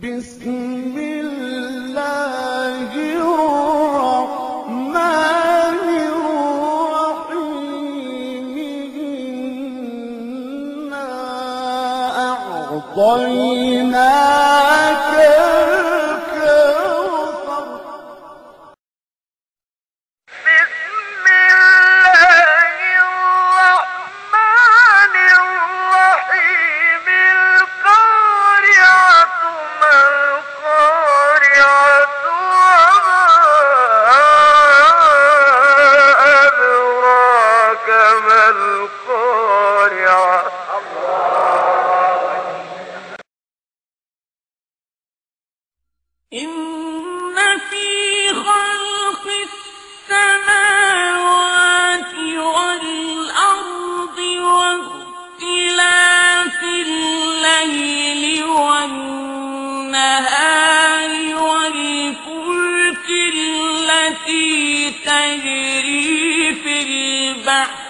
بسم الله الرحمن الرحيم. إنا أعطيناك القارعة. إن في خلق السماوات والأرض واختلاف الليل والنهار والفلك التي تجري في البحر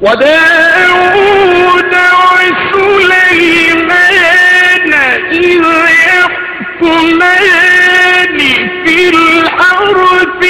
وداود وسليمان إذ يحكمان في الحرب